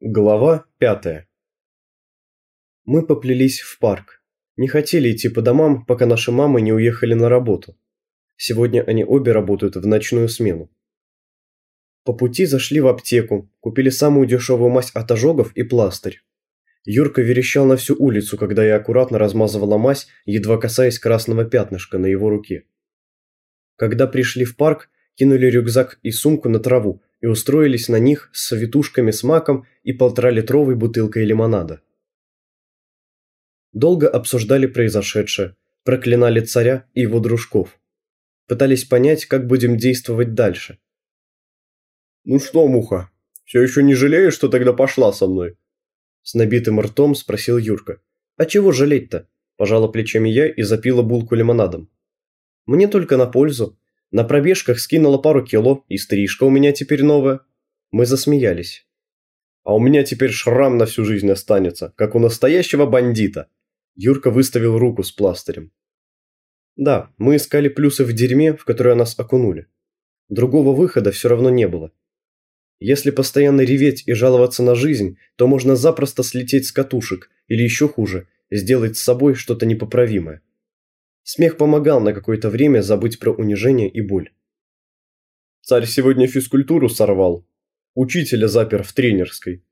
Глава пятая Мы поплелись в парк. Не хотели идти по домам, пока наши мамы не уехали на работу. Сегодня они обе работают в ночную смену. По пути зашли в аптеку, купили самую дешевую мазь от ожогов и пластырь. Юрка верещал на всю улицу, когда я аккуратно размазывала мазь, едва касаясь красного пятнышка на его руке. Когда пришли в парк, кинули рюкзак и сумку на траву, и устроились на них с витушками с маком и полторалитровой бутылкой лимонада. Долго обсуждали произошедшее, проклинали царя и его дружков. Пытались понять, как будем действовать дальше. «Ну что, Муха, все еще не жалеешь, что тогда пошла со мной?» С набитым ртом спросил Юрка. «А чего жалеть-то?» Пожала плечами я и запила булку лимонадом. «Мне только на пользу. На пробежках скинула пару кило, и стрижка у меня теперь новая. Мы засмеялись. А у меня теперь шрам на всю жизнь останется, как у настоящего бандита. Юрка выставил руку с пластырем. Да, мы искали плюсы в дерьме, в которое нас окунули. Другого выхода все равно не было. Если постоянно реветь и жаловаться на жизнь, то можно запросто слететь с катушек, или еще хуже, сделать с собой что-то непоправимое. Смех помогал на какое-то время забыть про унижение и боль. Царь сегодня физкультуру сорвал. Учителя запер в тренерской.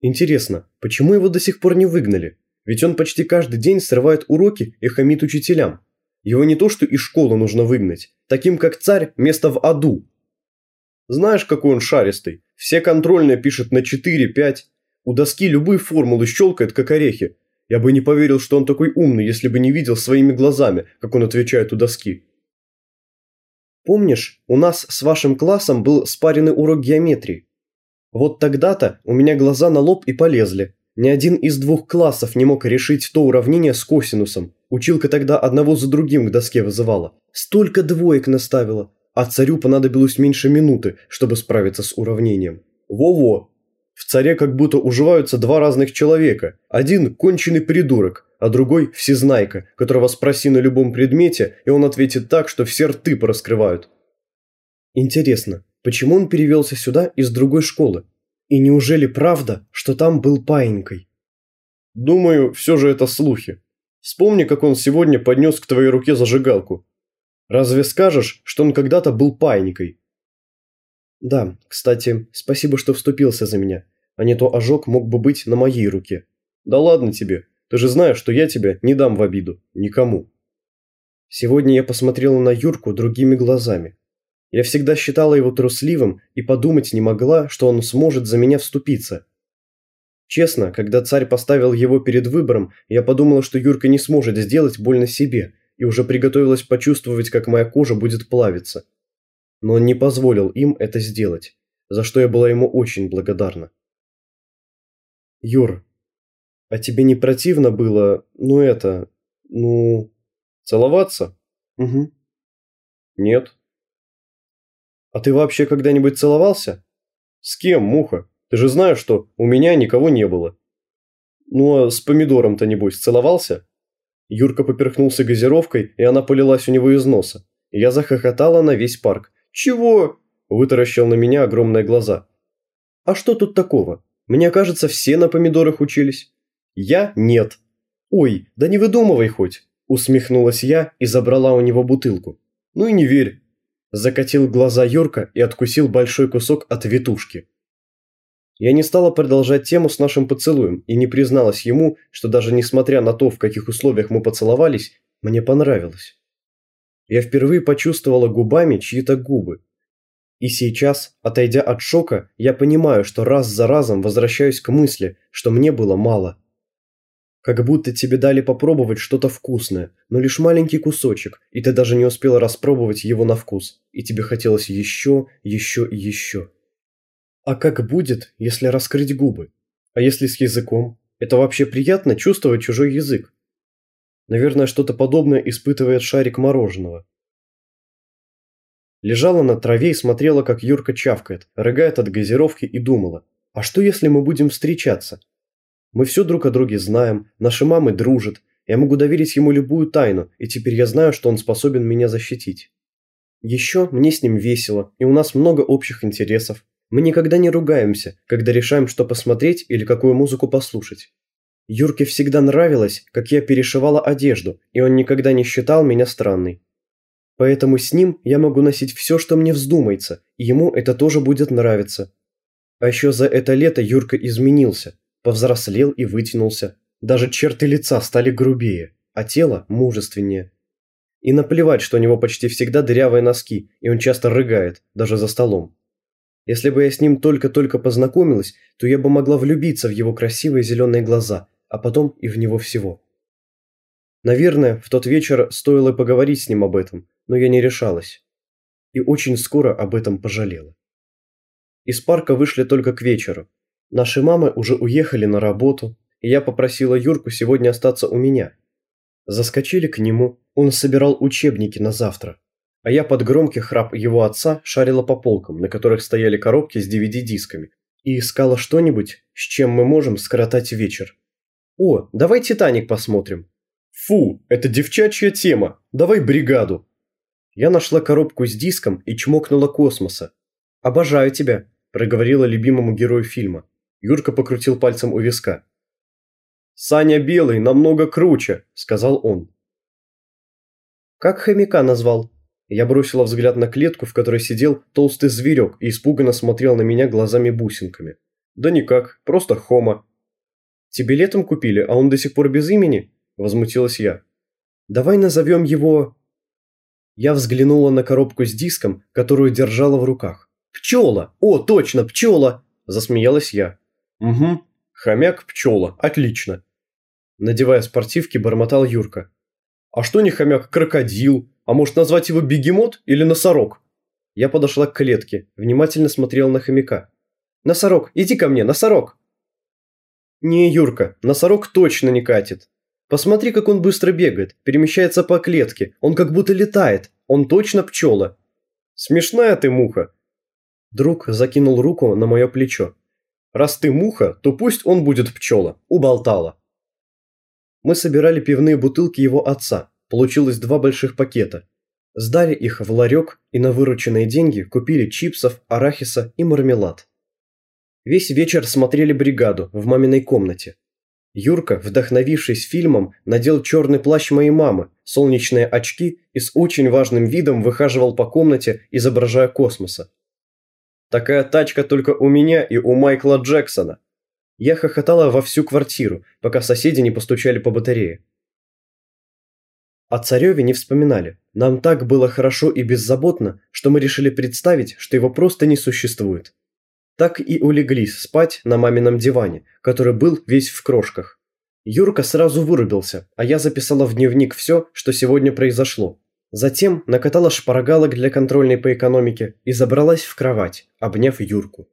Интересно, почему его до сих пор не выгнали? Ведь он почти каждый день срывает уроки и хамит учителям. Его не то что из школы нужно выгнать. Таким как царь, место в аду. Знаешь, какой он шаристый. Все контрольные пишет на 4-5. У доски любые формулы щелкает, как орехи. Я бы не поверил, что он такой умный, если бы не видел своими глазами, как он отвечает у доски. Помнишь, у нас с вашим классом был спаренный урок геометрии? Вот тогда-то у меня глаза на лоб и полезли. Ни один из двух классов не мог решить то уравнение с косинусом. Училка тогда одного за другим к доске вызывала. Столько двоек наставила, а царю понадобилось меньше минуты, чтобы справиться с уравнением. Во-во, в царе как будто уживаются два разных человека. Один – конченый придурок, а другой – всезнайка, которого спроси на любом предмете, и он ответит так, что все рты пораскрывают. Интересно, почему он перевелся сюда из другой школы? И неужели правда, что там был паинькой? Думаю, все же это слухи. Вспомни, как он сегодня поднес к твоей руке зажигалку. Разве скажешь, что он когда-то был паинькой? Да, кстати, спасибо, что вступился за меня, а не то ожог мог бы быть на моей руке. Да ладно тебе, ты же знаешь, что я тебя не дам в обиду. Никому. Сегодня я посмотрела на Юрку другими глазами. Я всегда считала его трусливым и подумать не могла, что он сможет за меня вступиться. Честно, когда царь поставил его перед выбором, я подумала, что Юрка не сможет сделать больно себе, и уже приготовилась почувствовать, как моя кожа будет плавиться но он не позволил им это сделать, за что я была ему очень благодарна. «Юр, а тебе не противно было, ну это, ну...» «Целоваться?» «Угу». «Нет». «А ты вообще когда-нибудь целовался?» «С кем, Муха? Ты же знаешь, что у меня никого не было». «Ну а с помидором-то, небось, целовался?» Юрка поперхнулся газировкой, и она полилась у него из носа. Я захохотала на весь парк, «Чего?» – вытаращил на меня огромные глаза. «А что тут такого? Мне кажется, все на помидорах учились». «Я – нет». «Ой, да не выдумывай хоть!» – усмехнулась я и забрала у него бутылку. «Ну и не верь!» Закатил глаза Юрка и откусил большой кусок от ветушки. Я не стала продолжать тему с нашим поцелуем и не призналась ему, что даже несмотря на то, в каких условиях мы поцеловались, мне понравилось я впервые почувствовала губами чьи-то губы. И сейчас, отойдя от шока, я понимаю, что раз за разом возвращаюсь к мысли, что мне было мало. Как будто тебе дали попробовать что-то вкусное, но лишь маленький кусочек, и ты даже не успела распробовать его на вкус, и тебе хотелось еще, еще и еще. А как будет, если раскрыть губы? А если с языком? Это вообще приятно чувствовать чужой язык? Наверное, что-то подобное испытывает шарик мороженого. Лежала на траве и смотрела, как Юрка чавкает, рыгает от газировки и думала, а что если мы будем встречаться? Мы все друг о друге знаем, наши мамы дружат, я могу доверить ему любую тайну, и теперь я знаю, что он способен меня защитить. Еще мне с ним весело, и у нас много общих интересов. Мы никогда не ругаемся, когда решаем, что посмотреть или какую музыку послушать. Юрке всегда нравилось, как я перешивала одежду, и он никогда не считал меня странной. Поэтому с ним я могу носить все, что мне вздумается, и ему это тоже будет нравиться. А еще за это лето Юрка изменился, повзрослел и вытянулся. Даже черты лица стали грубее, а тело мужественнее. И наплевать, что у него почти всегда дырявые носки, и он часто рыгает, даже за столом. Если бы я с ним только-только познакомилась, то я бы могла влюбиться в его красивые зеленые глаза, а потом и в него всего. Наверное, в тот вечер стоило поговорить с ним об этом, но я не решалась. И очень скоро об этом пожалела. Из парка вышли только к вечеру. Наши мамы уже уехали на работу, и я попросила Юрку сегодня остаться у меня. Заскочили к нему, он собирал учебники на завтра а я под громкий храп его отца шарила по полкам, на которых стояли коробки с DVD-дисками, и искала что-нибудь, с чем мы можем скоротать вечер. «О, давай «Титаник» посмотрим». «Фу, это девчачья тема, давай «Бригаду». Я нашла коробку с диском и чмокнула космоса. «Обожаю тебя», – проговорила любимому герою фильма. Юрка покрутил пальцем у виска. «Саня Белый намного круче», – сказал он. «Как хомяка назвал?» Я бросила взгляд на клетку, в которой сидел толстый зверек и испуганно смотрел на меня глазами-бусинками. «Да никак, просто Хома». «Тебе летом купили, а он до сих пор без имени?» – возмутилась я. «Давай назовем его...» Я взглянула на коробку с диском, которую держала в руках. «Пчела! О, точно, пчела!» – засмеялась я. «Угу, хомяк-пчела, отлично!» Надевая спортивки, бормотал Юрка. «А что не хомяк-крокодил? А может назвать его бегемот или носорог? Я подошла к клетке, внимательно смотрела на хомяка. «Носорог, иди ко мне, носорог!» «Не, Юрка, носорог точно не катит. Посмотри, как он быстро бегает, перемещается по клетке, он как будто летает, он точно пчела». «Смешная ты муха!» Друг закинул руку на мое плечо. «Раз ты муха, то пусть он будет пчела», уболтала. Мы собирали пивные бутылки его отца, Получилось два больших пакета. Сдали их в ларек и на вырученные деньги купили чипсов, арахиса и мармелад. Весь вечер смотрели «Бригаду» в маминой комнате. Юрка, вдохновившись фильмом, надел черный плащ моей мамы, солнечные очки и с очень важным видом выхаживал по комнате, изображая космоса. «Такая тачка только у меня и у Майкла Джексона!» Я хохотала во всю квартиру, пока соседи не постучали по батарее. О цареве не вспоминали. Нам так было хорошо и беззаботно, что мы решили представить, что его просто не существует. Так и улеглись спать на мамином диване, который был весь в крошках. Юрка сразу вырубился, а я записала в дневник все, что сегодня произошло. Затем накатала шпаргалок для контрольной по экономике и забралась в кровать, обняв Юрку.